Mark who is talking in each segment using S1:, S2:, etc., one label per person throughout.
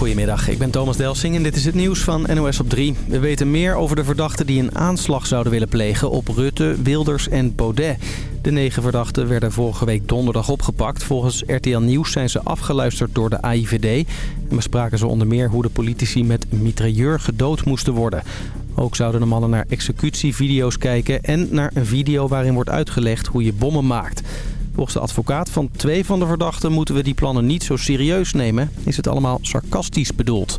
S1: Goedemiddag, ik ben Thomas Delsing en dit is het nieuws van NOS op 3. We weten meer over de verdachten die een aanslag zouden willen plegen op Rutte, Wilders en Baudet. De negen verdachten werden vorige week donderdag opgepakt. Volgens RTL Nieuws zijn ze afgeluisterd door de AIVD. En bespraken ze onder meer hoe de politici met mitrailleur gedood moesten worden. Ook zouden de mannen naar executievideo's kijken en naar een video waarin wordt uitgelegd hoe je bommen maakt. Volgens de advocaat van twee van de verdachten moeten we die plannen niet zo serieus nemen. Is het allemaal sarcastisch bedoeld.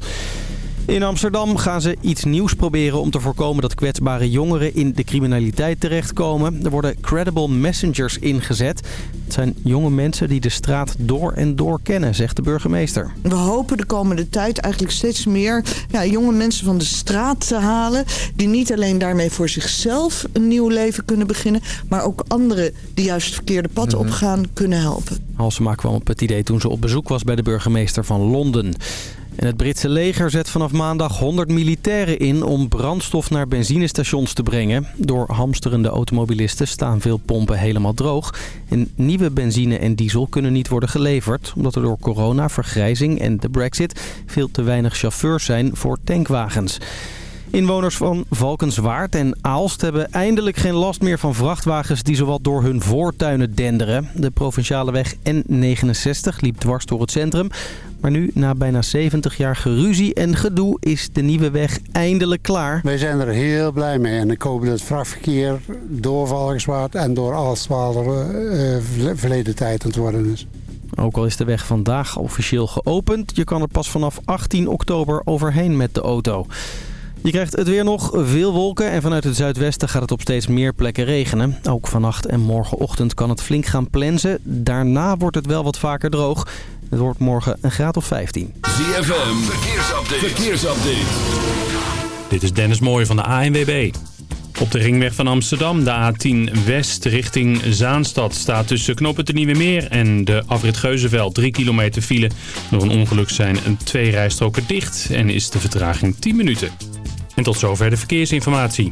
S1: In Amsterdam gaan ze iets nieuws proberen om te voorkomen dat kwetsbare jongeren in de criminaliteit terechtkomen. Er worden credible messengers ingezet. Het zijn jonge mensen die de straat door en door kennen, zegt de burgemeester.
S2: We hopen de komende tijd eigenlijk steeds meer ja, jonge mensen van de straat te halen. Die niet alleen daarmee voor zichzelf een nieuw leven kunnen beginnen. Maar ook anderen die juist het verkeerde pad
S1: Mhm.
S2: opgaan kunnen helpen.
S1: Halsema kwam op het idee toen ze op bezoek was bij de burgemeester van Londen. Het Britse leger zet vanaf maandag 100 militairen in om brandstof naar benzinestations te brengen. Door hamsterende automobilisten staan veel pompen helemaal droog. En nieuwe benzine en diesel kunnen niet worden geleverd... omdat er door corona, vergrijzing en de brexit veel te weinig chauffeurs zijn voor tankwagens. Inwoners van Valkenswaard en Aalst hebben eindelijk geen last meer van vrachtwagens die zowat door hun voortuinen denderen. De provinciale weg N69 liep dwars door het centrum. Maar nu, na bijna 70 jaar geruzie en gedoe, is de nieuwe weg eindelijk klaar.
S3: Wij zijn er heel blij mee en ik hoop dat het vrachtverkeer door Valkenswaard en door Aalst wel eh, eh, verleden tijd aan het worden is.
S1: Ook al is de weg vandaag officieel geopend, je kan er pas vanaf 18 oktober overheen met de auto. Je krijgt het weer nog, veel wolken en vanuit het zuidwesten gaat het op steeds meer plekken regenen. Ook vannacht en morgenochtend kan het flink gaan plensen. Daarna wordt het wel wat vaker droog. Het wordt morgen een graad of 15.
S4: ZFM, verkeersupdate. verkeersupdate.
S5: Dit is Dennis Mooij van de ANWB. Op de ringweg van Amsterdam, de A10 West richting Zaanstad... staat tussen Knoppen de Nieuwe Meer en de afrit Geuzenveld 3 kilometer file. Door een ongeluk zijn een twee rijstroken dicht en is de vertraging 10 minuten. En tot zover de verkeersinformatie.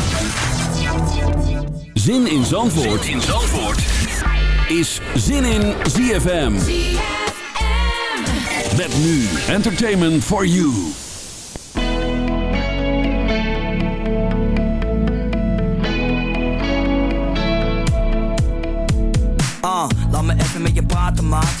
S4: Zin in Zandvoort, in Zandvoort. is Zin in ZFM. Met nu Entertainment for You.
S6: Ah, laat me even met je praten, maat.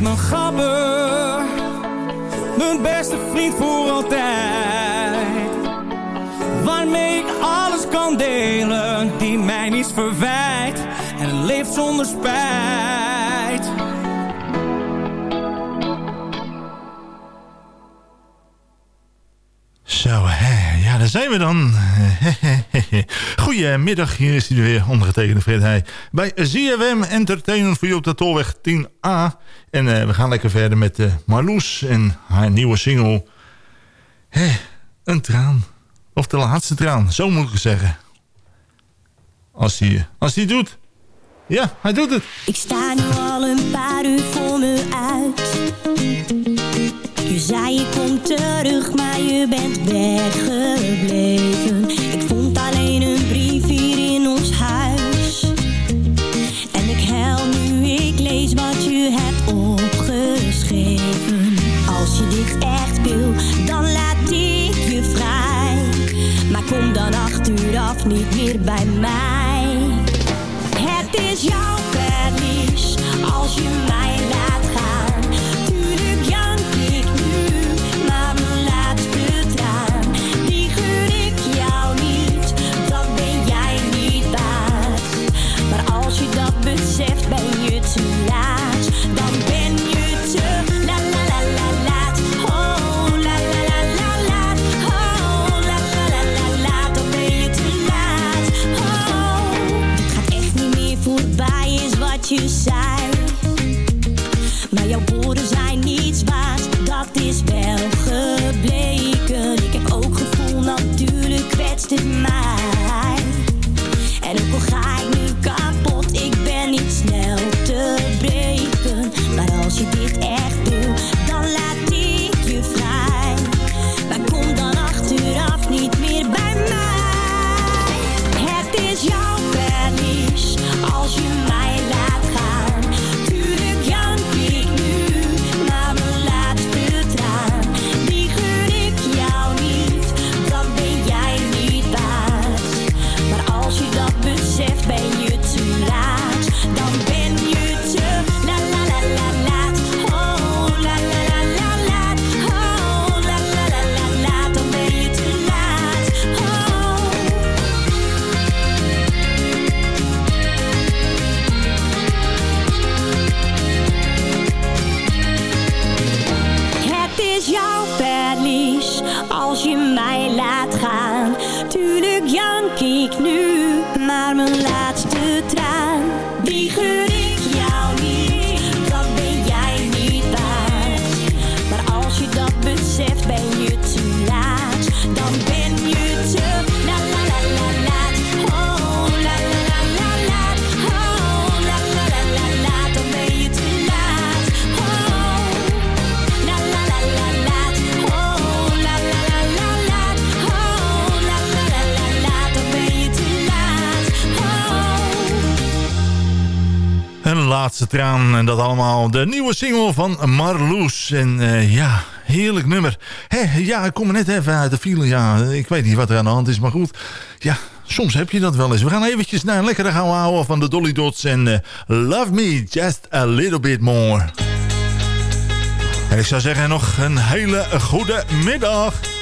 S7: Mijn gabber, mijn beste vriend voor altijd. Waarmee ik alles kan delen, die mij niets verwijt en leeft zonder spijt.
S8: Daar zijn we dan. Goedemiddag, hier is hij weer, ondergetekende Fred Heij. Bij ZFM Entertainment voor je op de Tolweg 10A. En eh, we gaan lekker verder met uh, Marloes en haar nieuwe single... Een traan. Of de laatste traan, zo moet ik zeggen. Als hij als hij doet. Ja, hij doet het.
S9: Ik sta nu al een paar uur voor me. Je zei je komt terug, maar je bent weggebleven. Ik vond alleen een brief hier in ons huis. En ik huil nu, ik lees wat je hebt opgeschreven. Als je dit echt wil, dan laat ik je vrij. Maar kom dan achteraf niet meer bij mij. Het is jouw verlies als je Maar jouw woorden zijn niets waard, dat is wel gebleken. Ik heb ook gevoel, natuurlijk kwetst het mij. Traan
S8: en dat allemaal de nieuwe single van Marloes. En eh, ja, heerlijk nummer. Hé, ja, ik kom er net even uit de file. Ja, ik weet niet wat er aan de hand is, maar goed. Ja, soms heb je dat wel eens. We gaan eventjes naar een lekkere gaan houden van de Dolly Dots. En eh, Love Me Just A Little Bit More. En ik zou zeggen nog een hele goede middag.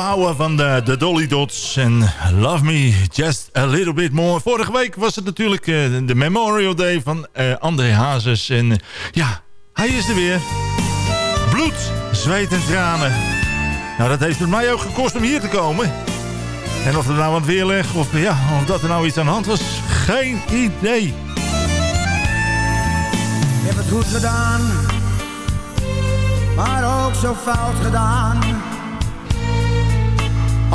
S8: Ouwe van de, Dolly Dots. En Love Me Just A Little Bit More. Vorige week was het natuurlijk eh, de Memorial Day van uh, André Hazes. En uh, ja, hij is er weer. Bloed, zweet en tranen. Nou, dat heeft het mij ook gekost om hier te komen. En of er nou wat weer ligt, of, ja, of dat er nou iets aan de hand was, geen idee.
S10: Ik heb het goed gedaan, maar ook zo fout gedaan.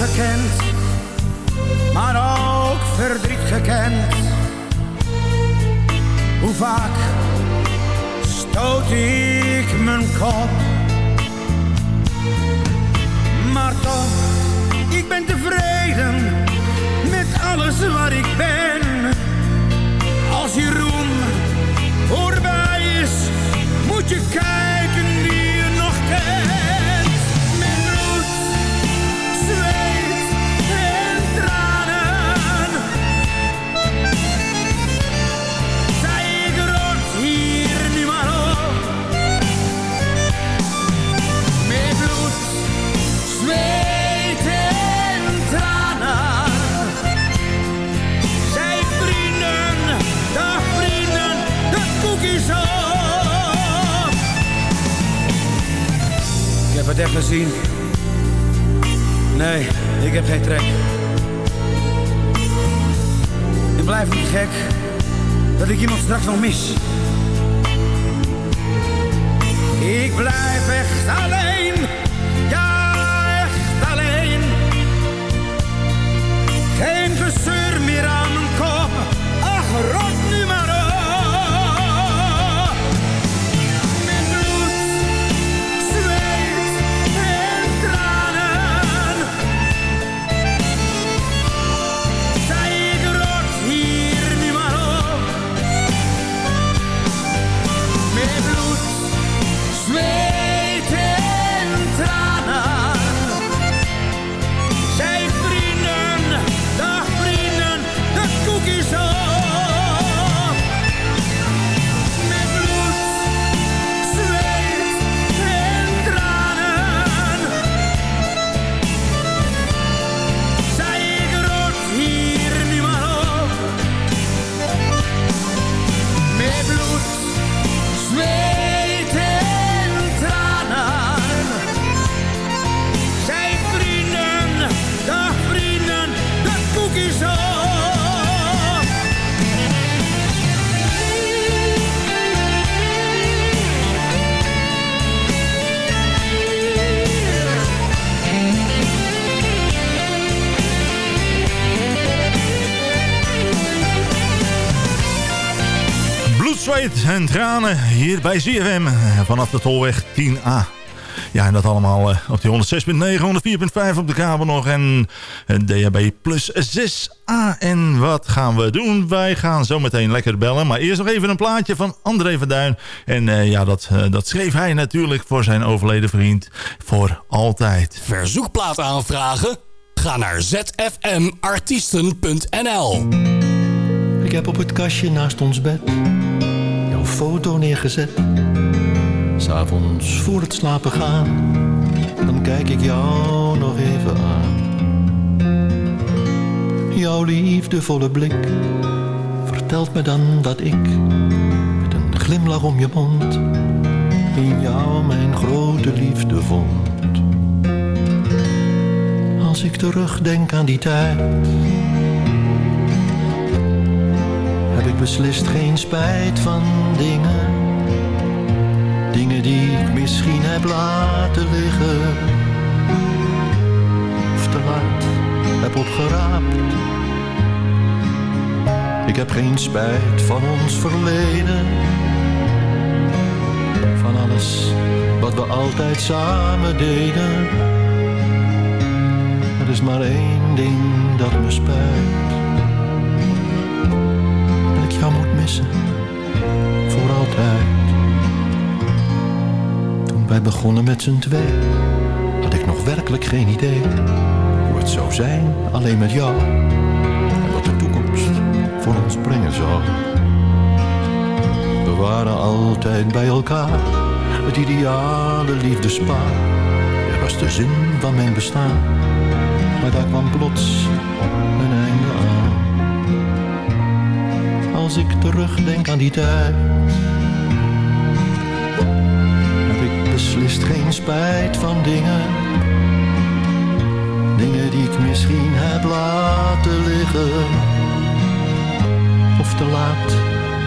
S10: gekend, maar ook verdriet gekend. Hoe vaak stoot ik mijn kop. Maar toch, ik ben tevreden met alles waar ik ben. Als je roem voorbij is, moet je kijken Het echt gezien. Nee, ik heb geen trek. Ik blijf niet gek dat ik iemand straks nog mis. Ik blijf echt alleen, ja echt alleen. Geen gezeur meer aan mijn kop, ach rot zweet en tranen hier
S8: bij ZFM vanaf de Tolweg 10A. Ja, en dat allemaal eh, op die 106.9, 104.5 op de kabel nog en een DHB plus 6A. En wat gaan we doen? Wij gaan zo meteen lekker bellen. Maar eerst nog even een plaatje van André van Duin. En eh, ja, dat, eh, dat schreef hij natuurlijk voor zijn overleden vriend voor altijd.
S4: Verzoekplaat aanvragen? Ga naar zfmartiesten.nl
S11: Ik heb op het kastje naast ons bed foto neergezet. S'avonds voor het slapen gaan, dan kijk ik jou nog even aan. Jouw liefdevolle blik vertelt me dan dat ik met een glimlach om je mond in jou mijn grote liefde vond. Als ik terugdenk aan die tijd heb ik beslist geen spijt van dingen misschien heb laten liggen. Of te laat heb opgeraapt. Ik heb geen spijt van ons verleden. Van alles wat we altijd samen deden. Er is maar één ding dat me spijt. Voor altijd. Toen wij begonnen met z'n twee. Had ik nog werkelijk geen idee. Hoe het zou zijn alleen met jou. En wat de toekomst voor ons brengen zou. We waren altijd bij elkaar. Het ideale liefdespaar. Er was de zin van mijn bestaan. Maar daar kwam plots Als ik terugdenk aan die tijd. Heb ik beslist geen spijt van dingen. Dingen die ik misschien heb laten liggen. Of te laat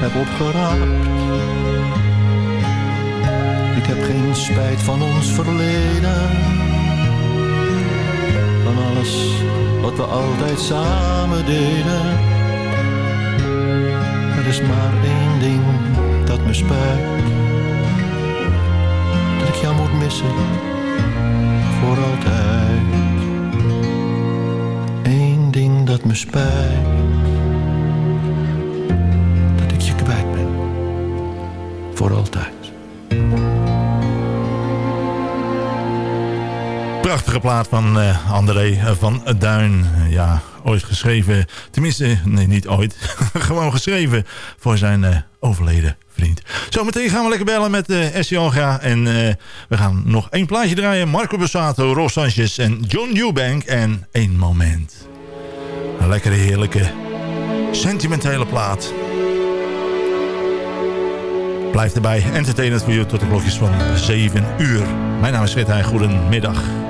S11: heb opgeraapt. Ik heb geen spijt van ons verleden. Van alles wat we altijd samen deden. Is maar één ding dat me spijt. Dat ik jou moet missen. Voor altijd. Eén ding dat me spijt. Dat ik je kwijt ben. Voor altijd.
S8: Prachtige plaat van eh, André van Duin. Ja, ooit geschreven. Tenminste, nee, niet ooit. Gewoon geschreven voor zijn eh, overleden vriend. Zometeen gaan we lekker bellen met uh. En eh, we gaan nog één plaatje draaien. Marco Bassato, Ros Sanchez en John Newbank. En één moment. Een lekkere, heerlijke, sentimentele plaat. Blijf erbij. Entertainment voor je tot de klokjes van 7 uur. Mijn naam is Fred Heij. Goedemiddag.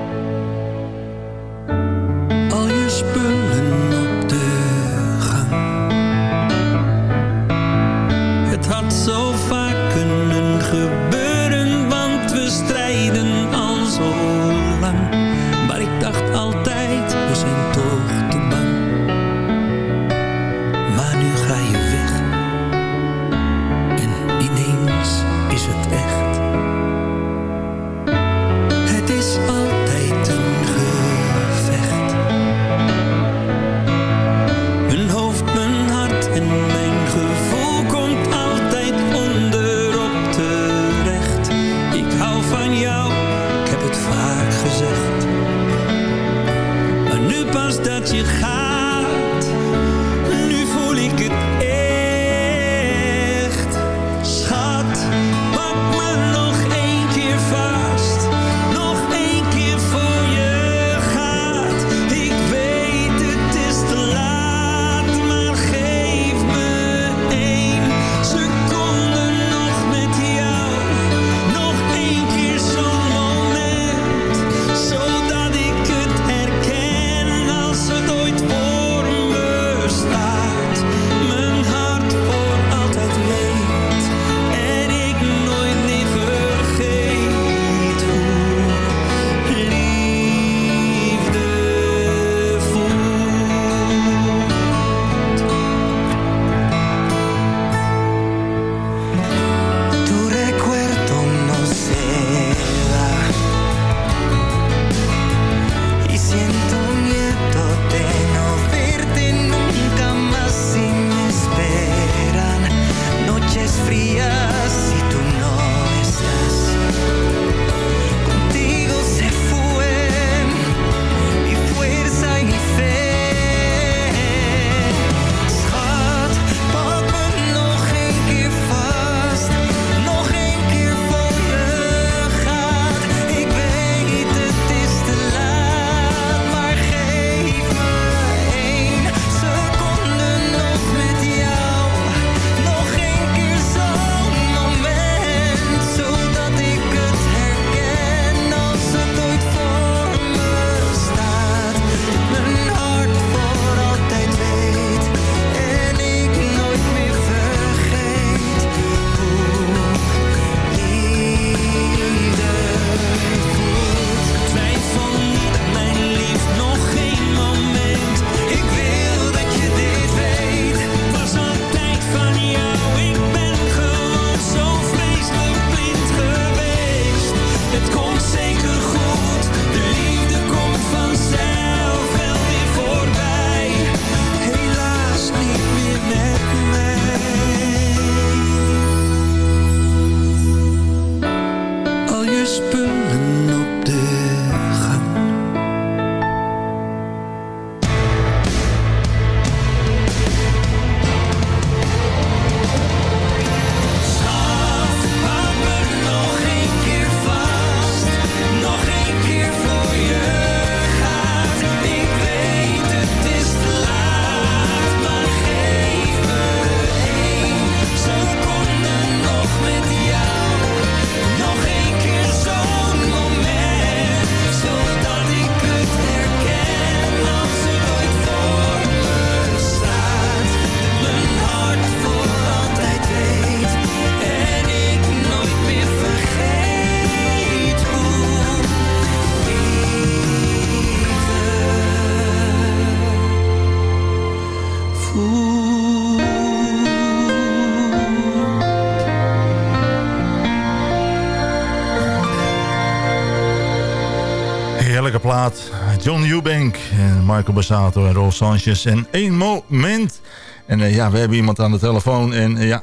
S8: John Eubank en Michael Bassato en Rolf Sanchez. En één moment. En eh, ja, we hebben iemand aan de telefoon. En eh, ja,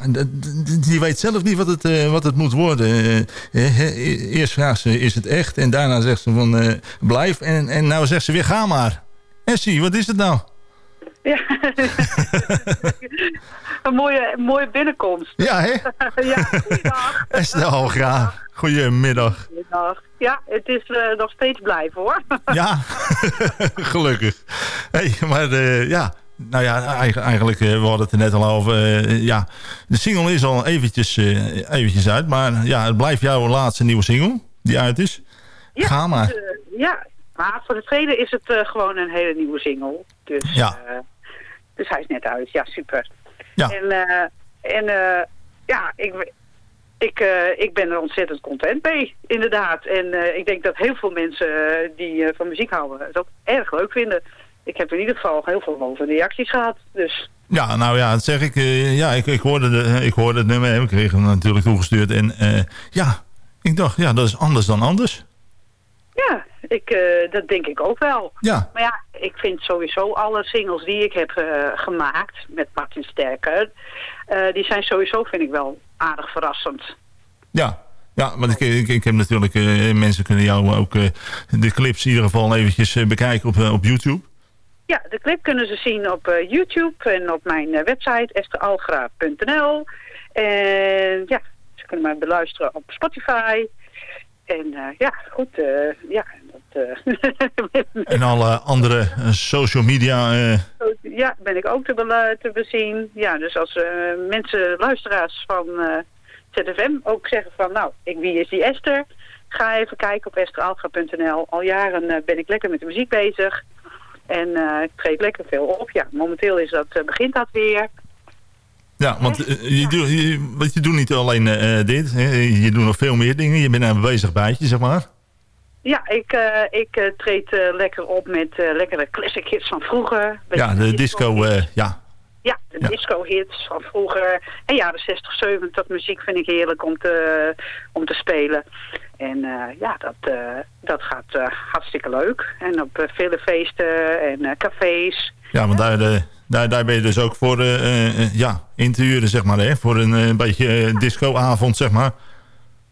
S8: die weet zelf niet wat het, eh, wat het moet worden. Eh, eerst vraagt ze, is het echt? En daarna zegt ze van, blijf. En, en nou zegt ze weer, ga maar. Essie, wat is het nou?
S12: Ja. een mooie, mooie binnenkomst.
S8: Ja, hè?
S12: ja, goeiedag.
S8: Esther Algraaf. Goedemiddag.
S12: Goeiedag. Ja, het is eh, nog steeds blijven hoor.
S8: Ja, gelukkig. Hey, maar eh, ja, nou ja, eigen- eigenlijk, eh, we hadden het er net al over. ja, de single is al eventjes, eventjes uit. Maar ja, het blijft jouw laatste nieuwe single die uit is.
S12: Ja,
S8: Ga maar.
S12: ja, maar voor de tweede is het gewoon een hele nieuwe single. Dus,
S8: Ja.
S12: dus hij is net uit. Ja, super.
S8: Ja.
S12: En, en ja, ik, ik, eh, ik ben er ontzettend content mee, inderdaad. En eh, ik denk dat heel veel mensen eh, die van muziek houden het ook erg leuk vinden. Ik heb in ieder geval heel veel mooie reacties gehad. Dus
S8: Ja, nou ja, dat zeg ik. ja, ik, ik, hoorde de, ik hoorde het nummer. Ik kreeg hem natuurlijk toegestuurd. En ja, ik dacht, ja, dat is anders dan anders.
S12: ja, ik, eh, dat denk ik ook wel.
S8: Ja.
S12: Maar ja, ik vind sowieso alle singles die ik heb eh, gemaakt met Martin Sterker... eh, die zijn sowieso, vind ik wel, aardig verrassend.
S8: Ja, ja want ik, ik, ik heb natuurlijk... mensen kunnen jou ook de clips in ieder geval eventjes bekijken op, op YouTube.
S12: Ja, de clip kunnen ze zien op YouTube en op mijn website esteralgra.nl. En ja, ze kunnen mij beluisteren op Spotify. En ja, goed, ja,
S8: En alle andere eh, social media... eh,
S12: ja, ben ik ook te, bezien. Ja, dus als eh, mensen, luisteraars van eh, ZFM ook zeggen van... nou, ik, wie is die Esther? Ga even kijken op esteralga.nl. Al jaren eh, ben ik lekker met de muziek bezig. En eh, ik treed lekker veel op. Ja, momenteel is dat, eh, begint dat weer.
S8: ja, want eh, je, doet, je, je doet niet alleen eh, dit. Hè, je doet nog veel meer dingen. Je bent een bezig bijtje, zeg maar.
S12: Ja, ik, eh, ik eh, treed eh, lekker op met lekkere classic hits van vroeger.
S8: Ja, de disco... eh, ja,
S12: Ja, de
S8: Ja.
S12: disco-hits van vroeger. En jaren 60, 70 muziek vind ik heerlijk om te, om te spelen. En ja, dat, eh, dat gaat hartstikke leuk. En op vele feesten en cafés.
S8: ja want daar, daar, daar ben je dus ook voor ja, in te huren, zeg maar. Hè, voor een beetje discoavond, zeg maar.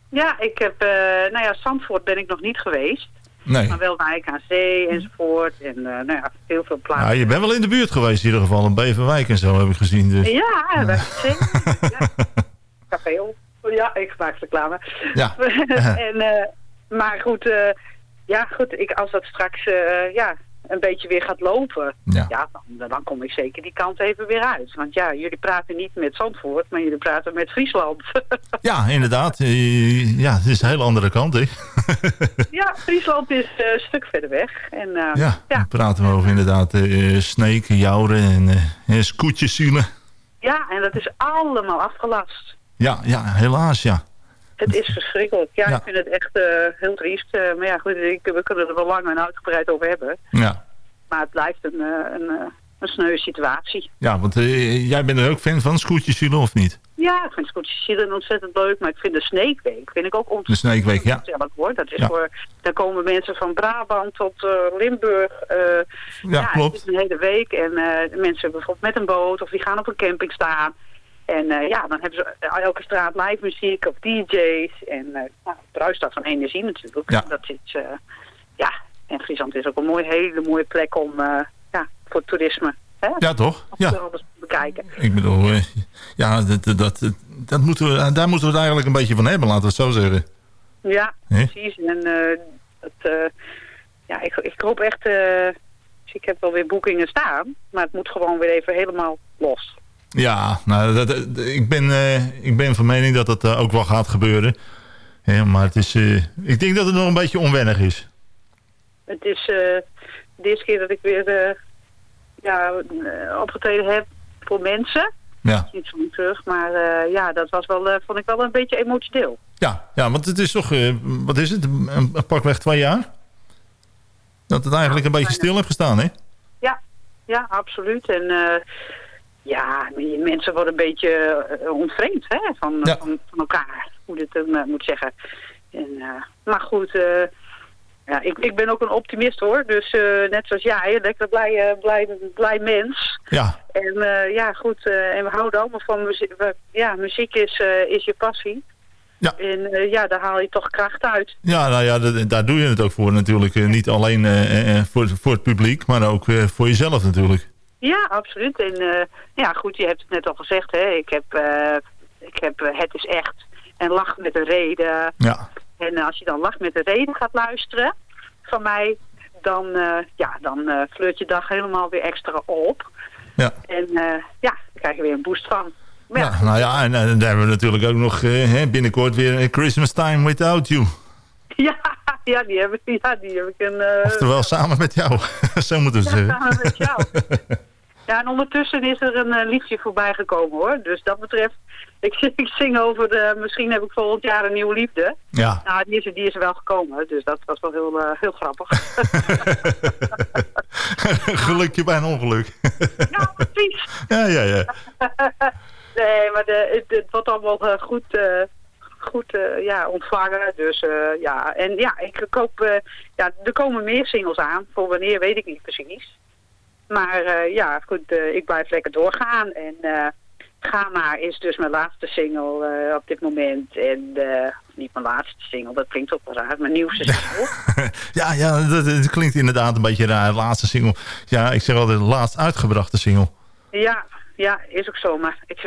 S12: Ja, ik heb, eh, nou ja, Zandvoort ben ik nog niet geweest.
S8: Nee.
S12: Maar wel Wijk aan Zee enzovoort. En eh, nou ja, heel veel plaatsen.
S8: Ja, je bent wel in de buurt geweest in ieder geval. In Beverwijk en zo heb ik gezien. Dus.
S12: Ja, Wijk aan Zee. ja. Café op. Ja, ik maak reclame.
S8: Ja.
S12: en, eh, maar goed, ja, goed ik, als dat straks ja, een beetje weer gaat lopen,
S8: Ja.
S12: dan, dan kom ik zeker die kant even weer uit. Want ja, jullie praten niet met Zandvoort, maar jullie praten met Friesland.
S8: Ja, inderdaad. Eh, Ja, het is een hele andere kant, hè.
S12: ja, Friesland is eh, een stuk verder weg. En, eh,
S8: Ja, dan praten we over inderdaad uh, sneken, jouren en uh, scootjes zielen.
S12: ja, en dat is allemaal afgelast.
S8: Ja, ja, helaas, ja.
S12: Het is verschrikkelijk. Ja,
S8: Ja.
S12: ik vind het echt eh, heel triest. Eh, maar ja, goed, ik, we kunnen er wel lang en uitgebreid over hebben.
S8: Ja,
S12: Maar het blijft een, eh, een, een sneu situatie.
S8: ja want jij bent er ook fan van scootjes zielen of niet?
S12: Ja, ik vind Scootjes ontzettend leuk. Maar ik vind de Snake Week vind ik ook
S8: De
S12: ontzettend
S8: Sneekweek, ja.
S12: hoor. Dat is
S8: Ja.
S12: voor, daar komen mensen van Brabant tot Limburg.
S8: Ja, klopt.
S12: Het is een hele week. En de mensen bijvoorbeeld met een boot of die gaan op een camping staan. En eh, ja, dan hebben ze elke straat live muziek of DJ's. En uh, nou, bruist dat van energie natuurlijk.
S8: Ja.
S12: Dat is, eh, ja, en Friesland is ook een mooie, hele mooie plek om, eh, ja, voor toerisme. Hè?
S8: Ja, toch?
S12: Om
S8: Ja.
S12: alles te bekijken.
S8: Ik bedoel, eh, ja, dat, dat, dat, dat moeten we, daar moeten we het eigenlijk een beetje van hebben, laten we het zo zeggen.
S12: Ja, precies. En eh, het, eh, ja, ik, ik hoop echt... eh, dus ik heb wel weer boekingen staan, maar het moet gewoon weer even helemaal los.
S8: Ja, nou, dat, dat- ik, ben, eh, ik ben van mening dat dat eh, ook wel gaat gebeuren. Ja, maar het is, eh, ik denk dat het nog een beetje onwennig is.
S12: Het is eh, de eerste keer dat ik weer eh, ja, eh, opgetreden heb voor mensen.
S8: Ja,
S12: Niet zo terug, maar eh, ja, dat was wel, eh, vond ik wel een beetje emotioneel.
S8: ja, ja want het is toch, eh, wat is het, een, een pakweg twee jaar? Dat het eigenlijk een beetje stil heeft gestaan, hè?
S12: Ja, ja, absoluut. En eh, ja, mensen worden een beetje eh, ontvreemd hè, van,
S8: Ja.
S12: van, van elkaar, hoe je het dan eh, moet zeggen. En, eh, maar goed, ja, ik, ik ben ook een optimist hoor. Dus net zoals jij, een lekker blij, blij, blij mens.
S8: Ja,
S12: En ja, goed, en we houden allemaal van muziek. We- Ja, muziek is, is je passie.
S8: Ja.
S12: En ja, daar haal je toch kracht uit.
S8: ja, nou ja, daar doe je het ook voor natuurlijk. Niet alleen voor, voor het publiek, maar ook voor jezelf natuurlijk.
S12: Ja, absoluut. En eh, ja, goed, je hebt het net al gezegd, hè. Ik heb, eh, ik heb eh, Het is echt en Lach met een reden.
S8: Ja,
S12: En als je dan Lach met een reden gaat luisteren van mij, dan, ja, dan flirt je dag helemaal weer extra op.
S8: ja.
S12: En ja, daar krijg je weer een boost van. Ja,
S8: ja nou ja, en, daar hebben we natuurlijk ook nog binnenkort weer Christmas Time Without You.
S12: ja, ja, die heb ik, ja, die heb ik een... eh,
S8: Oftewel samen met jou. Zo moeten we
S12: Ja,
S8: zeggen.
S12: samen met jou. Ja, en ondertussen is er een eh, liedje voorbij gekomen hoor. Dus dat betreft, ik, ik zing over de, misschien heb ik volgend jaar een nieuwe liefde.
S8: Ja.
S12: Nou, die is, die is er wel gekomen, dus dat was wel heel, eh, heel grappig.
S8: Gelukje bij een ongeluk.
S12: ja, precies.
S8: ja, ja, ja.
S12: nee, maar de, het, het wordt allemaal eh, goed, goed ja, ontvangen. Dus ja, en ja, ik koop, ja, er komen meer singles aan. Voor wanneer weet ik niet precies. Maar eh, ja, goed, eh, ik blijf lekker doorgaan. En eh Ga maar is dus mijn laatste single op dit moment. En niet mijn laatste single, dat klinkt ook wel raar. Mijn nieuwste single.
S8: Ja, ja dat, dat klinkt inderdaad een beetje raar. Laatste single. Ja, ik zeg altijd laatst uitgebrachte single.
S12: ja, ja, is ook zo. Maar ik,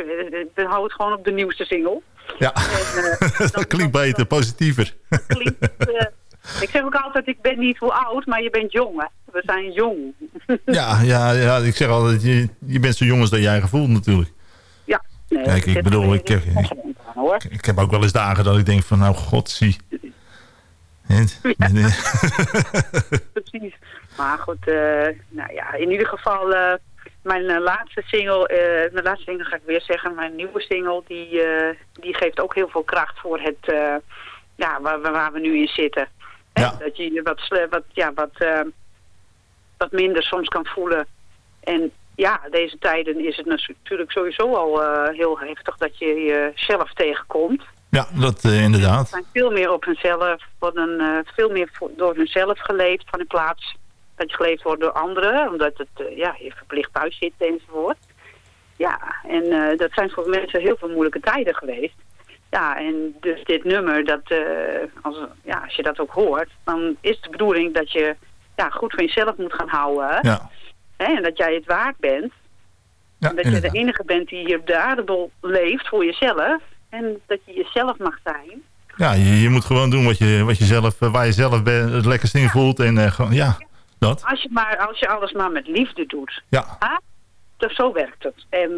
S12: ik, hou het gewoon op de nieuwste single.
S8: Ja,
S12: En,
S8: dat klinkt beter, positiever.
S12: eh, ik zeg ook altijd, ik ben niet hoe oud, maar je bent jong. Hè? We zijn jong.
S8: Ja, ja, ja, ik zeg altijd, je, je bent zo jong als dat jij gevoelt natuurlijk.
S12: ja. Nee,
S8: Kijk, ik bedoel, ik, ik,
S12: hoor.
S8: ik heb ook wel eens dagen dat ik denk van, nou, god, zie.
S12: Precies. Maar goed, eh, nou ja, in ieder geval, eh, mijn eh, laatste single, eh, mijn laatste single ga ik weer zeggen, mijn nieuwe single, die, eh, die geeft ook heel veel kracht voor het, ja, waar- waar we nu in zitten.
S8: Ja.
S12: Dat je je wat, wat, ja, wat, eh, wat minder soms kan voelen. En ja, deze tijden is het natuurlijk sowieso al eh, heel heftig dat je jezelf tegenkomt.
S8: Ja, dat eh, inderdaad.
S12: zijn veel meer op hunzelf, worden eh, veel meer door hunzelf geleefd van in plaats dat je geleefd wordt door anderen, omdat het, ja, je verplicht thuis zit enzovoort. Ja, en dat zijn voor mensen heel veel moeilijke tijden geweest. Ja, en dus dit nummer, dat, eh, als, ja, als je dat ook hoort, dan is de bedoeling dat je ja, goed van jezelf moet gaan houden.
S8: Ja.
S12: Hè, en dat jij het waard bent.
S8: Ja,
S12: en dat je de enige bent die hier op de aardbol leeft voor jezelf. En dat je jezelf mag zijn.
S8: Ja, je, je moet gewoon doen wat je, wat je zelf, eh, waar je zelf ben, het lekkerst in voelt. En eh, gewoon, ja, dat.
S12: Als je, maar, als je alles maar met liefde doet.
S8: Ja.
S12: Hè? Dus zo werkt het. En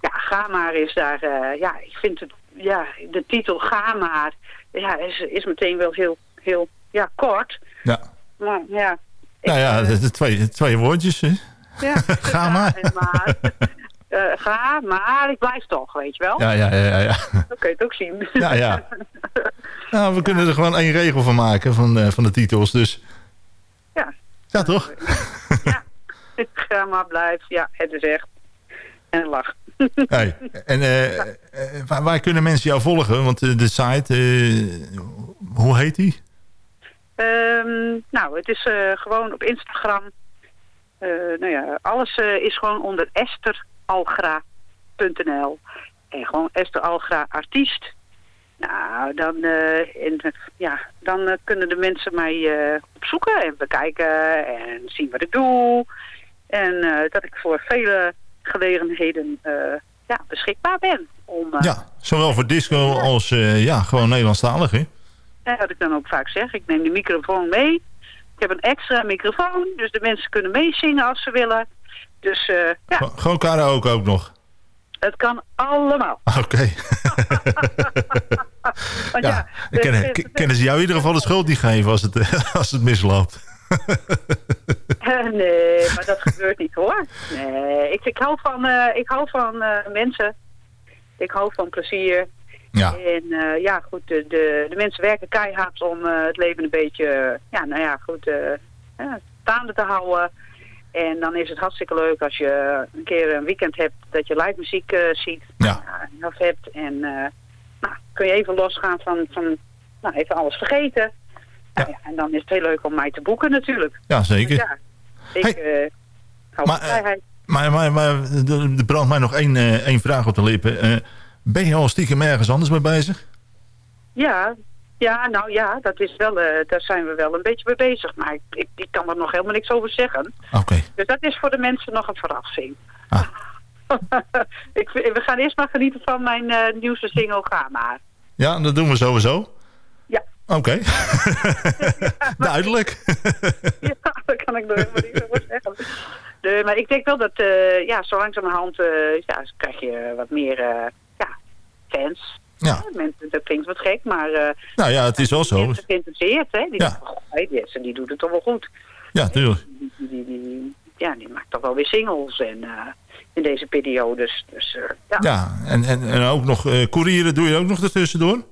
S12: ja, ga maar is daar... ja, ik vind het... Ja, de titel Ga maar... Ja, is, is meteen wel heel, heel ja, kort.
S8: Ja.
S12: Maar ja...
S8: Nou ja, de, de twee, twee woordjes. Hè.
S12: ja
S8: Ga maar.
S12: maar. Eh, ga, maar ik blijf toch, weet je wel?
S8: Ja, ja, ja, ja. ja.
S12: Dan kun je het ook zien.
S8: Ja, ja. Nou, we kunnen er gewoon één regel van maken van, eh, van de titels. Dus
S12: Ja.
S8: ja, toch?
S12: ga maar, blijf. Ja, het is echt. En lach.
S8: Hey. En eh, eh, waar, waar kunnen mensen jou volgen? Want eh, de site, hoe heet die?
S12: Ehm, nou, het is gewoon op Instagram. Nou ja, alles is gewoon onder esteralgra.nl. en gewoon Esther Algra artiest. Nou, dan, ja, dan kunnen de mensen mij opzoeken en bekijken en zien wat ik doe. En dat ik voor vele gelegenheden eh, ja, beschikbaar ben. Om, eh,
S8: Ja, zowel voor disco als eh, ja, gewoon Nederlandstalig, hè?
S12: En wat ik dan ook vaak zeg, ik neem de microfoon mee. Ik heb een extra microfoon, dus de mensen kunnen meezingen als ze willen. Dus eh, ja,
S8: Ge- Gewoon karaoke ook nog.
S12: het kan allemaal.
S8: Oké.
S12: Want
S8: Ja,
S12: de-
S8: kennen, ze jou in ieder geval de schuld niet geven als het, als het misloopt.
S12: Nee, maar dat gebeurt niet hoor. Nee, ik, ik hou van, eh, ik hou van eh, mensen. Ik hou van plezier.
S8: Ja.
S12: En eh, ja, goed, de, de, de mensen werken keihard om het leven een beetje, ja, nou ja, goed, staande te houden. En dan is het hartstikke leuk als je een keer een weekend hebt dat je live muziek ziet.
S8: Ja.
S12: Ja, of hebt. En nou, kun je even losgaan van, van nou, even alles vergeten. Nou, ja, en dan is het heel leuk om mij te boeken natuurlijk.
S8: Ja, zeker.
S12: Ja, ik eh hou
S8: Maar,
S12: van
S8: eh,
S12: vrijheid.
S8: Maar, maar, maar er brandt mij nog één, eh, één vraag op de lippen. Eh, ben je al stiekem ergens anders mee bezig?
S12: Ja, ja, nou ja, dat is wel, eh, daar zijn we wel een beetje mee bezig. Maar ik, ik, ik kan er nog helemaal niks over zeggen.
S8: Oké.
S12: Dus dat is voor de mensen nog een verrassing.
S8: Ah.
S12: ik, we gaan eerst maar genieten van mijn eh, nieuwste single Ga maar.
S8: Ja, dat doen we sowieso.
S12: Ja.
S8: Oké. Duidelijk.
S12: ja, daar kan ik nog helemaal niks over zeggen. Nee, maar ik denk wel dat, eh, ja, zo langzamerhand uh, ja, krijg je wat meer eh, ja, fans.
S8: Ja.
S12: Mensen, dat klinkt wat gek, maar... eh,
S8: Nou ja, het is wel zo.
S12: Mensen geïnteresseerd, hè? Die
S8: Ja.
S12: denken, hey, die, doet het toch wel goed.
S8: Ja, tuurlijk.
S12: Die, die, die- ja, die maakt toch wel weer singles en, eh, in deze periodes. Dus, eh, ja.
S8: Ja, en, en, en ook nog eh courieren doe je ook nog ertussendoor?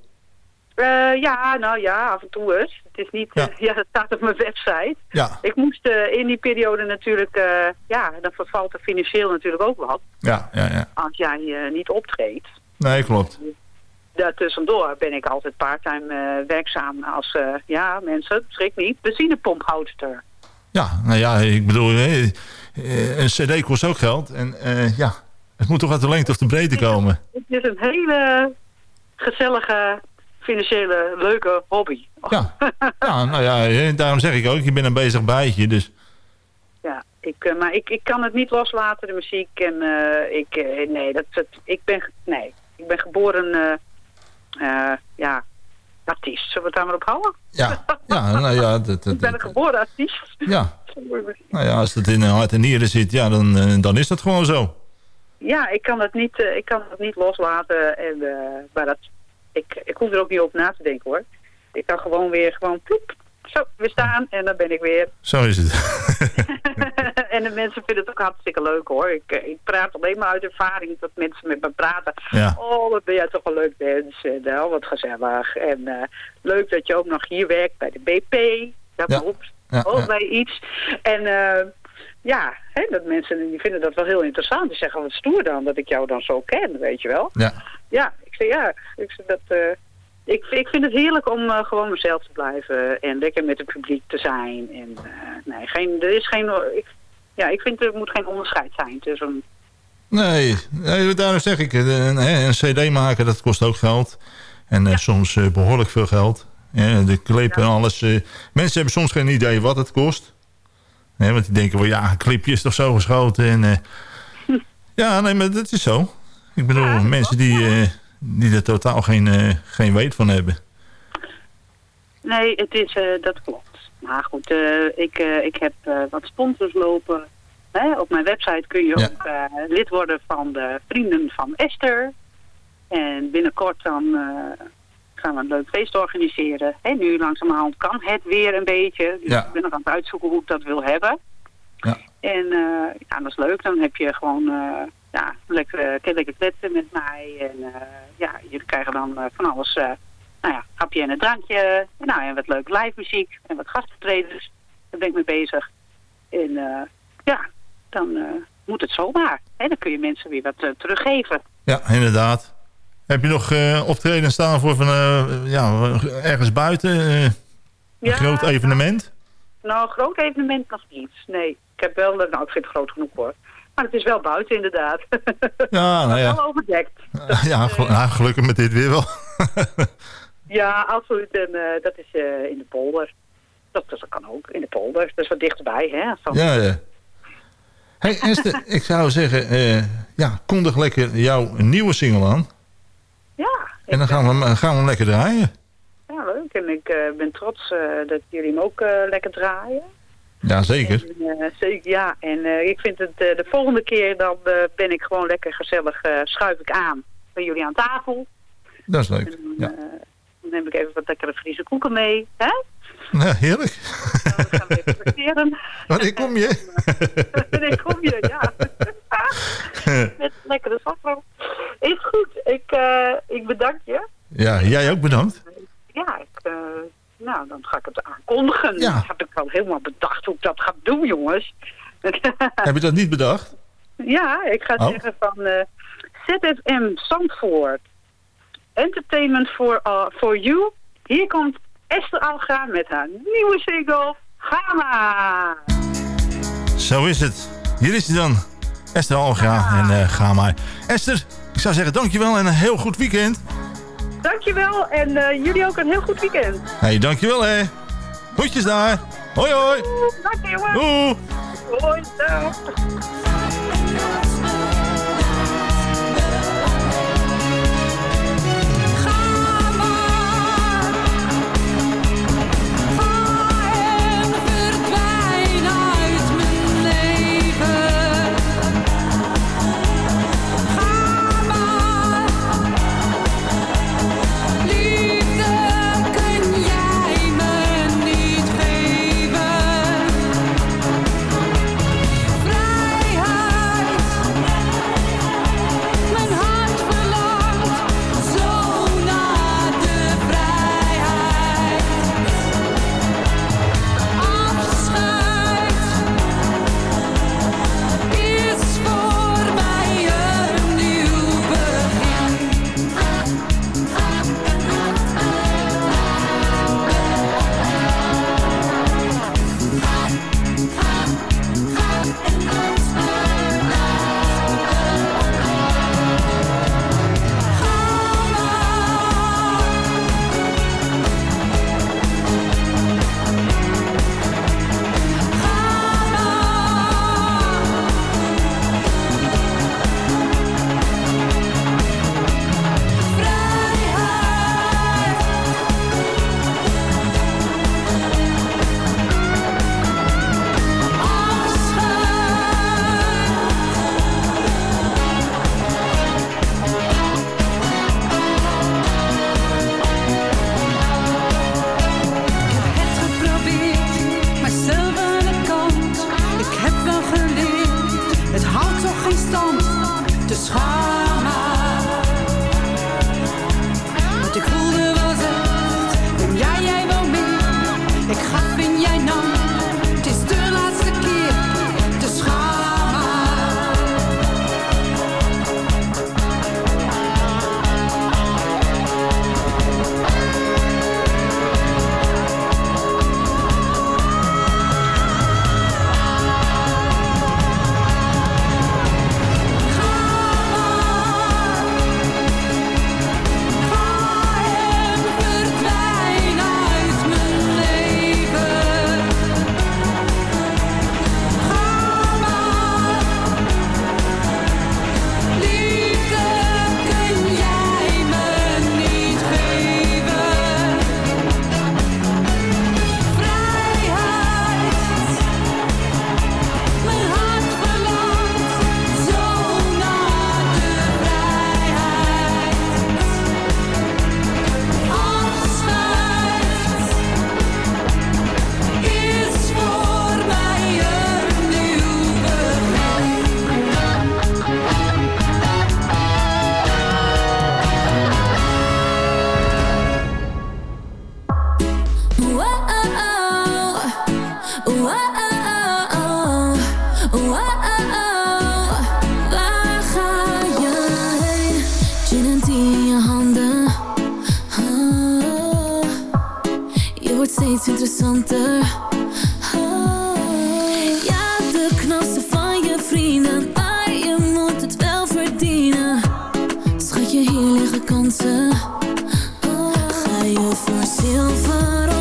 S12: Eh, ja, nou ja, af en toe eens. Het is niet,
S8: Ja.
S12: ja dat staat op mijn website.
S8: Ja.
S12: Ik moest eh, in die periode natuurlijk, eh, ja, dan vervalt er financieel natuurlijk ook wat.
S8: Ja, ja, ja.
S12: Als jij eh, niet optreedt.
S8: Nee, klopt.
S12: Daartussendoor ben ik altijd parttime eh, werkzaam als, eh, ja mensen, schrik niet, benzinepomphoudster.
S8: Ja, nou ja, ik bedoel, eh, eh, een cd kost ook geld. En eh, ja, het moet toch uit de lengte of de breedte komen.
S12: Het is een hele gezellige, financiële, leuke hobby.
S8: Ja, ja nou ja, eh, daarom zeg ik ook, je bent een bezig bijtje. Dus
S12: Ja, ik, eh, maar ik, ik kan het niet loslaten, de muziek. En eh, ik, nee, dat, dat, ik, ben, nee, ik ben geboren, ja, artiest. Zullen we het daar maar op houden?
S8: ja, ja nou ja, dat,
S12: Ik
S8: dat,
S12: ben een geboren artiest.
S8: ja. Nou ja, als het in hart en nieren zit, ja, dan, dan is dat gewoon zo.
S12: Ja, ik kan het niet, ik kan het niet loslaten. En, maar dat, ik, ik hoef er ook niet over na te denken hoor. Ik kan gewoon weer, gewoon ploep, zo, weer staan en dan ben ik weer.
S8: Zo is het.
S12: en de mensen vinden het ook hartstikke leuk hoor. Ik, eh, ik praat alleen maar uit ervaring dat mensen met me praten.
S8: Ja.
S12: Oh, wat ben jij toch een leuk mens. En uh, wat gezellig. En uh, leuk dat je ook nog hier werkt bij de BP. Dat
S8: Ja.
S12: roept
S8: Ja,
S12: ook
S8: ja.
S12: bij iets. En uh, ja, hè, dat mensen die vinden dat wel heel interessant. Die zeggen, wat stoer dan dat ik jou dan zo ken, weet je wel.
S8: Ja.
S12: Ja, ik zeg ja. Ik, dat, uh, ik, ik vind het heerlijk om uh, gewoon mezelf te blijven en lekker met het publiek te zijn. En uh, nee, geen, er is geen. Ik, ja, ik vind er moet geen onderscheid zijn tussen.
S8: Nee, nee daarom zeg ik, eh, een, een cd maken dat kost ook geld. En soms behoorlijk veel geld. Ja, de clip en alles. Mensen hebben soms geen idee wat het kost. Nee, want die denken wel, ja, een clipje is toch zo geschoten. En, ja, nee, maar dat is zo. Ik bedoel, ja, mensen die, uh, die er totaal geen, uh, geen weet van hebben.
S12: Nee, het is, uh, dat klopt. Maar goed, uh, ik, ik heb wat sponsors lopen. Hè? Op mijn website kun je ja. ook lid worden van de Vrienden van Esther. En binnenkort dan uh, gaan we een leuk feest organiseren. Nu langzamerhand kan het weer een beetje. Dus
S8: ja.
S12: ik ben nog aan het uitzoeken hoe ik dat wil hebben.
S8: Ja.
S12: En uh, ja, dat is leuk. Dan heb je gewoon uh, ja, lekker, lekker kletsen met mij. En uh, ja, jullie krijgen dan uh, van alles nou ja, hapje en een drankje. Nou, en wat leuk live muziek en wat gastoptredens. Daar ben ik mee bezig. En ja, dan moet het zomaar. Hè? Dan kun je mensen weer wat teruggeven.
S8: Ja, inderdaad. Heb je nog uh, optreden staan voor van, ja, ergens buiten? een
S12: ja,
S8: groot evenement?
S12: Nou, nou, groot evenement nog niet. Nee, ik heb wel, nou ik vind het groot genoeg hoor. Maar het is wel buiten inderdaad.
S8: Ja, nou ja.
S12: Wel overdekt.
S8: ja gel- nou, gelukkig met dit weer wel.
S12: Ja, absoluut. En eh, dat is eh, in de polder. Dat, dat kan ook, in de polder. Dat is wat dichterbij, hè. Van-
S8: Ja, ja. Hey Esther, ik zou zeggen, eh, ja, kondig lekker jouw nieuwe single aan.
S12: Ja,
S8: En dan gaan we, gaan we hem lekker draaien.
S12: ja, leuk. En ik ben trots dat jullie hem ook lekker draaien.
S8: Ja, zeker.
S12: En, eh, zeker, ja. En eh, ik vind het eh, de volgende keer dan ben ik gewoon lekker gezellig, schuif ik aan bij jullie aan tafel.
S8: Dat is leuk.
S12: En
S8: Ja.
S12: dan neem ik even wat lekkere Friese koeken mee. Hè?
S8: Ja, heerlijk.
S12: Verteren.
S8: Wanneer kom je?
S12: Wanneer kom je, ja. Met lekkere slagroom. Is goed. Ik, ik bedank je.
S8: Ja, jij ook bedankt.
S12: Ja, ik, nou, dan ga ik het aankondigen.
S8: Ja.
S12: Dat heb ik al helemaal bedacht hoe ik dat ga doen, jongens.
S8: Heb je dat niet bedacht?
S12: ja, ik ga
S8: Oh.
S12: zeggen van eh, ZFM Zandvoort. Entertainment for, uh, for you. Hier komt Esther Alga met haar nieuwe single. Gama!
S8: Zo is het. Hier is hij dan. Esther Alga en eh, ga maar. Esther, ik zou zeggen dankjewel en een heel goed weekend.
S12: Dankjewel en eh, jullie ook een heel goed weekend.
S8: Hey, dankjewel hè. Groetjes daar. Hoi hoi.
S12: Dank je jongen.
S8: Doei.
S12: Hoi, dag.
S13: kansen. Ga je voor zilver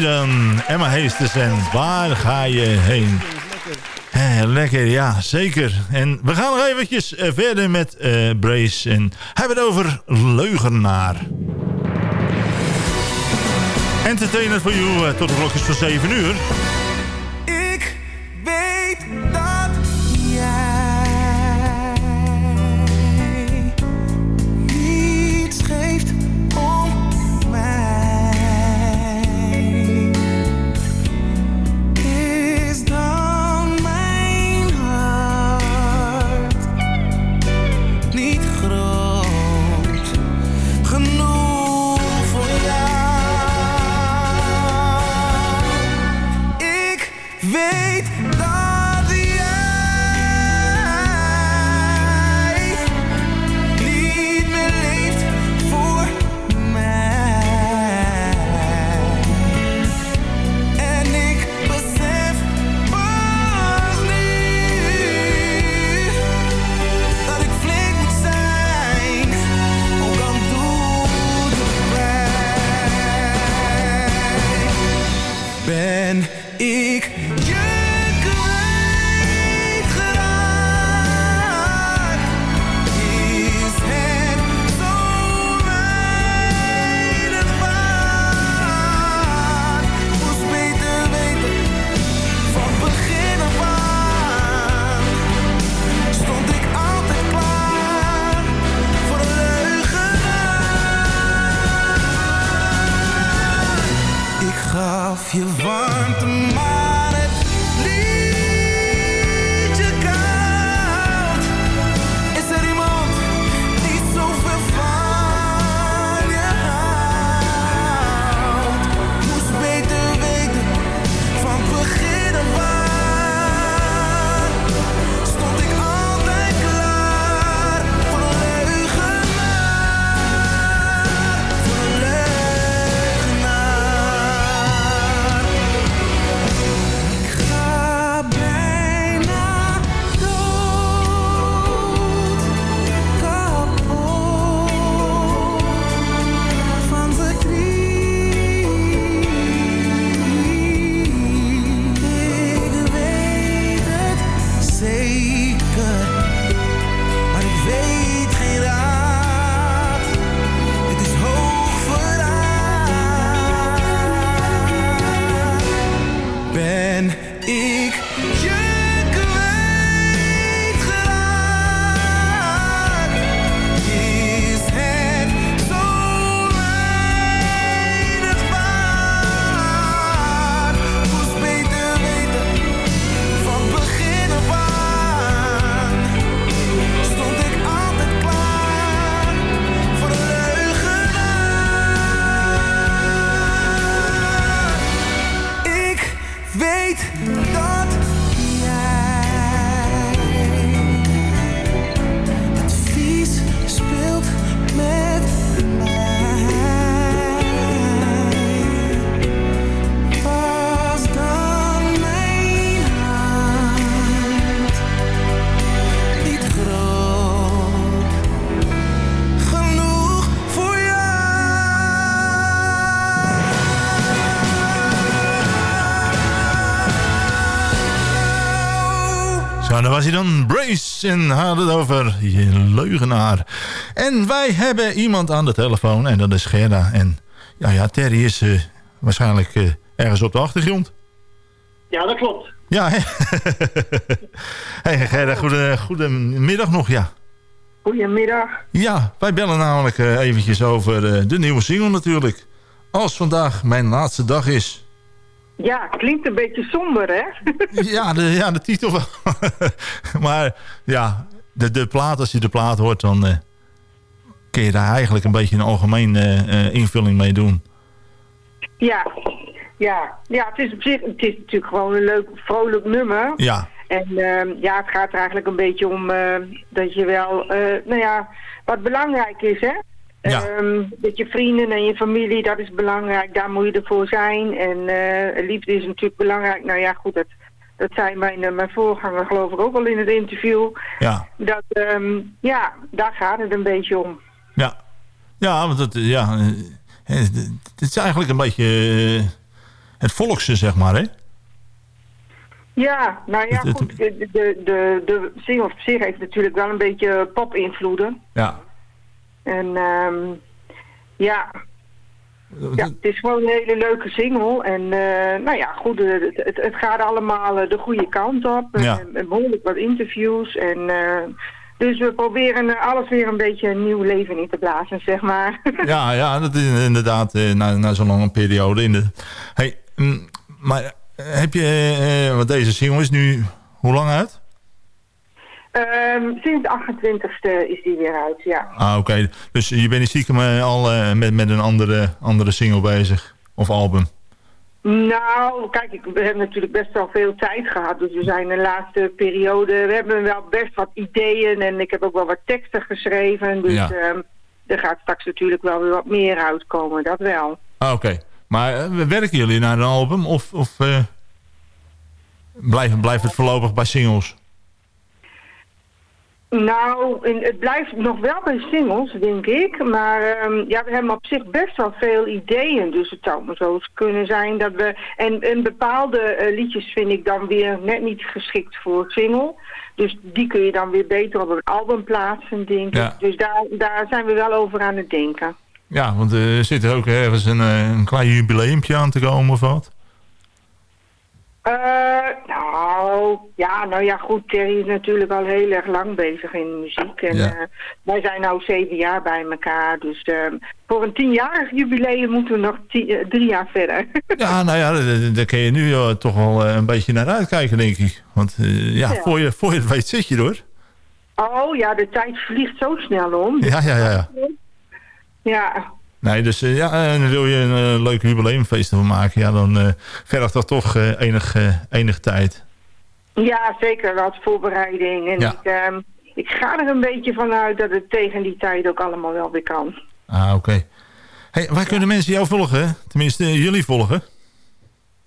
S8: dan, Emma Heesters en Waar ga je heen? Eh, lekker, ja, zeker. En we gaan nog eventjes eh, verder met uh, Brace en hebben het over Leugenaar. Entertainer voor jou eh, tot de klokjes van 7 uur. Was hij dan. Brace en had het over je leugenaar. En wij hebben iemand aan de telefoon en dat is Gerda. En ja, ja Terry is eh, waarschijnlijk eh, ergens op de achtergrond.
S14: Ja, dat klopt.
S8: Ja, hè? hey, Gerda, goede, goedemiddag nog, ja.
S14: Goedemiddag.
S8: Ja, wij bellen namelijk eh, eventjes over eh, de nieuwe single natuurlijk. Als vandaag mijn laatste dag is.
S14: Ja, klinkt een beetje somber, hè?
S8: ja, de, ja, de titel wel. maar ja, de, de plaat, als je de plaat hoort, dan eh, kun je daar eigenlijk een beetje een algemeen eh, eh, invulling mee doen.
S14: Ja, ja, ja het, is op zich, het is natuurlijk gewoon een leuk, vrolijk nummer.
S8: Ja,
S14: En ehm, ja, het gaat er eigenlijk een beetje om dat je wel, nou ja, wat belangrijk is, hè?
S8: Ja.
S14: Ehm, dat je vrienden en je familie, dat is belangrijk, daar moet je ervoor zijn. En eh, liefde is natuurlijk belangrijk. Nou ja, goed, dat, dat zei mijn, eh, mijn voorganger geloof ik ook al in het interview.
S8: ja,
S14: Dat, ehm, ja, daar gaat het een beetje om.
S8: ja. Ja, want het, ja, eh, het, is eigenlijk een beetje eh, het volkse, zeg maar, hè?
S14: Ja, nou ja, goed. De, de, de, de single op zich heeft natuurlijk wel een beetje pop-invloeden.
S8: Ja.
S14: En ehm, ja, ja, het is gewoon een hele leuke single. En eh, nou ja, goed, eh, het, het, het gaat allemaal eh, de goede kant op.
S8: Ja.
S14: En, en behoorlijk wat interviews. En, eh, dus we proberen alles weer een beetje een nieuw leven in te blazen, zeg maar.
S8: Ja, ja, dat is inderdaad na, na zo'n lange periode. In de... hey, mm, maar heb je, want deze single is nu hoe lang uit?
S14: Ehm, sinds de 28e is die weer uit, ja.
S8: Ah, oké. Dus je bent niet stiekem eh, al eh, met, met een andere, andere single bezig? Of album?
S14: Nou, kijk, ik, we hebben natuurlijk best wel veel tijd gehad. Dus we zijn de laatste periode... We hebben wel best wat ideeën en ik heb ook wel wat teksten geschreven. Dus
S8: Ja.
S14: ehm, er gaat straks natuurlijk wel weer wat meer uitkomen, dat wel.
S8: Ah, oké. Maar eh, werken jullie naar een album? Of, of blijft, blijft het voorlopig bij singles?
S14: Nou, en het blijft nog wel bij singles, denk ik. Maar ehm, ja, we hebben op zich best wel veel ideeën. Dus het zou maar zo eens kunnen zijn dat we... En, en bepaalde eh, liedjes vind ik dan weer net niet geschikt voor single. Dus die kun je dan weer beter op een album plaatsen, denk ik.
S8: Ja.
S14: Dus daar, daar zijn we wel over aan het denken.
S8: Ja, want er zit er ook ergens een, eh, een klein jubileumpje aan te komen of wat?
S14: Eh, nou, ja, nou ja, goed, Terry is natuurlijk al heel erg lang bezig in muziek. En
S8: Ja.
S14: eh, wij zijn nou zeven jaar bij elkaar. Dus ehm, voor een tienjarig jubileum moeten we nog eh, drie jaar verder.
S8: Ja, nou ja, daar- kun je nu toch wel een beetje naar uitkijken, denk ik. Want ja,
S14: Ja.
S8: Voor, je, voor je het weet zit je door.
S14: oh ja, de tijd vliegt zo snel om.
S8: Ja, ja, ja. ja. Nee, dus eh, ja, en wil je een eh, leuk jubileumfeest ervan maken, ja, dan eh vergt dat toch eh, enig, eh, enig tijd.
S14: ja zeker wat voorbereiding. En
S8: Ja.
S14: ik, ehm, ik ga er een beetje vanuit dat het tegen die tijd ook allemaal wel weer kan.
S8: Ah, oké. Hey, waar kunnen mensen jou volgen? Tenminste, eh, jullie volgen?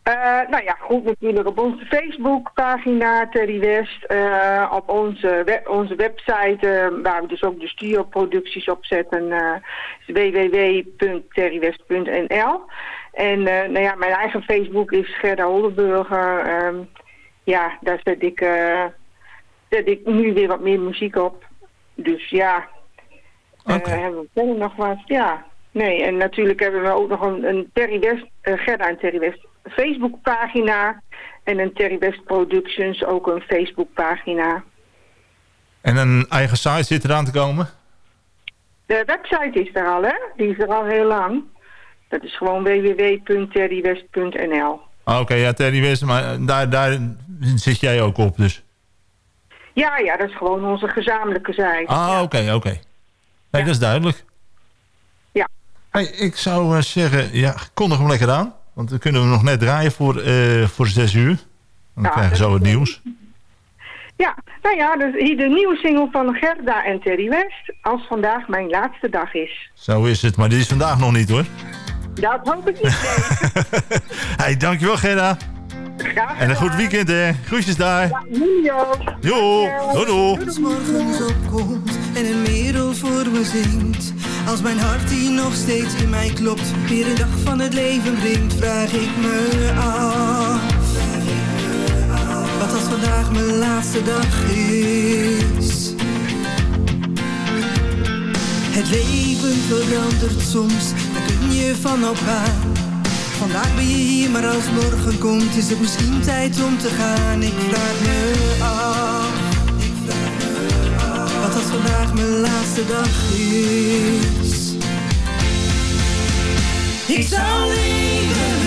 S14: Eh, nou ja, goed natuurlijk op onze Facebookpagina Terry West. eh, op onze, onze website, eh, waar we dus ook de studioproducties op zetten, www.terrywest.nl. En nou ja, mijn eigen Facebook is Gerda Oldenburger. Ehm, ja, daar zet ik, zet ik nu weer wat meer muziek op. Dus ja, eh, hebben we verder nog wat? Ja, nee. En natuurlijk hebben we ook nog een, een Terry West, eh, Gerda en Terry West Facebookpagina. En een Terry West Productions, ook een Facebookpagina.
S8: En een eigen site zit eraan te komen?
S14: De website is er al, hè? Die is er al heel lang. Dat is gewoon www.terrywest.nl.
S8: Ah, oké, ja, Terry West, maar eh, daar, daar zit jij ook op dus.
S14: Ja, ja, dat is gewoon onze gezamenlijke site.
S8: Ah, oké, oké. Nee, dat is duidelijk.
S14: Ja.
S8: Hey, ik zou eh, zeggen, ja, kondig hem lekker aan. Want dan kunnen we nog net draaien voor, eh voor zes uur. Dan
S14: Ja,
S8: krijgen we
S14: dat
S8: zo het nieuws.
S14: Ja, nou ja, dus hier de nieuwe single van Gerda en Terry West. Als vandaag mijn laatste dag is.
S8: Zo is het, maar dit is vandaag nog niet hoor.
S14: Dat hoop ik niet.
S8: Hey, dankjewel Gerda.
S14: Graag
S8: En een goed weekend hè. Groetjes daar.
S14: Ook.
S8: Jo, doei doei.
S15: Als morgens opkomt en een merel voor me zingt. Als mijn hart die nog steeds in mij klopt, weer een dag van het leven brengt, vraag ik me af. Wat als vandaag mijn laatste dag is. Het leven verandert soms, daar kun je van op aan. Vandaag ben je hier, maar als morgen komt, is het misschien tijd om te gaan. Ik vraag me af, vandaag mijn laatste dag is. Ik zou leven,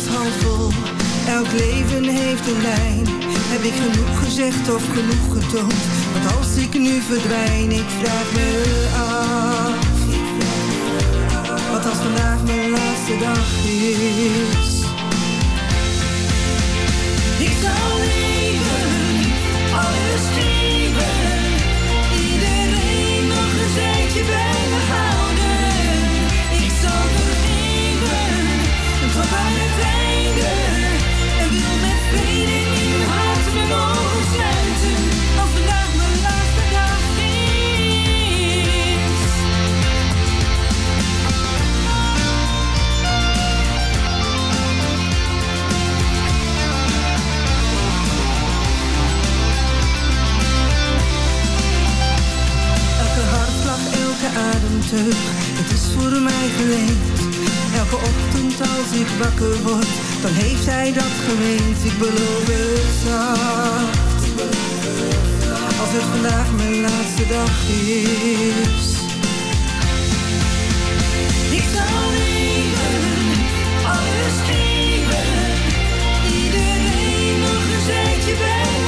S15: glas elk leven heeft een lijn. Heb ik genoeg gezegd of genoeg getoond? Want als ik nu verdwijn, ik vraag me af. Wat als vandaag mijn laatste dag is? Ik zal leven, het is voor mij geleend. Elke ochtend als ik wakker word, dan heeft hij dat gemeend. Ik beloof het zacht, als het vandaag mijn laatste dag is. Ik zal leven, alles geven, iedereen nog een zijtje bij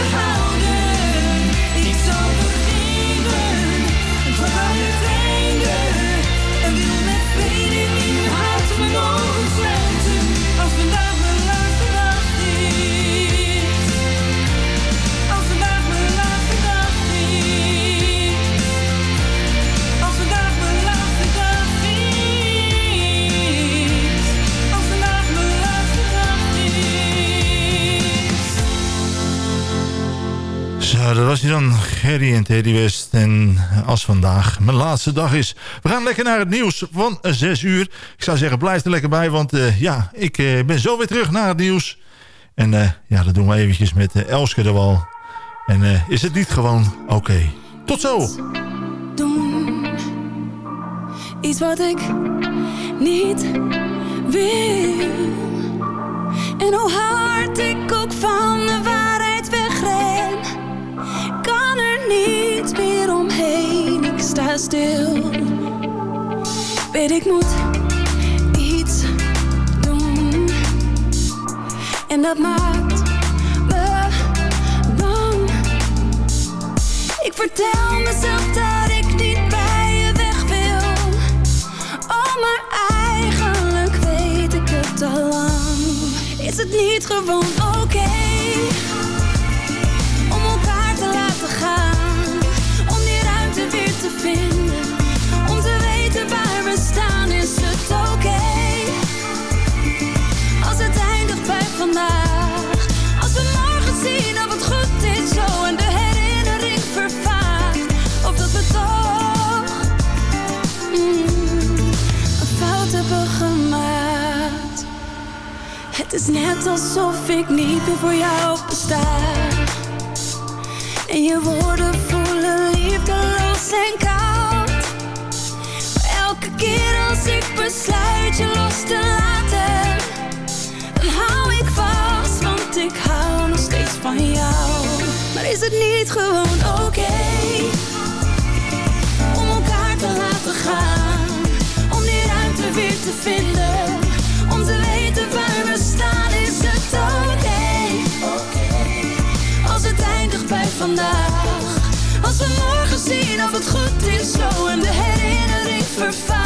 S8: Zo, dat was hij dan, Gerry en Teddy West. En als vandaag mijn laatste dag is. We gaan lekker naar het nieuws van 6 uur. Ik zou zeggen, blijf er lekker bij, want eh, ja, ik eh, ben zo weer terug naar het nieuws. En eh, ja, dat doen we eventjes met eh, Elske de Wal. En eh, is het niet gewoon oké. Tot zo!
S16: doen. Iets wat ik niet wil. En hoe hard ik ook van de kan er niet meer omheen. Ik sta stil. Weet ik moet iets doen. En dat maakt me bang. Ik vertel mezelf dat ik niet bij je weg wil. Oh, maar eigenlijk weet ik het al lang. Is het niet gewoon oké om te weten waar we staan. Is het oké als het eindigt bij vandaag? Als we morgen zien of het goed is zo en de herinnering vervaagt. Of dat we toch mm, een fout hebben gemaakt. Het is net alsof ik niet meer voor jou besta. En je woorden voelen liefdeloos en koud. Vandaag, als we morgen zien of het goed is zo en de herinnering vervaagt,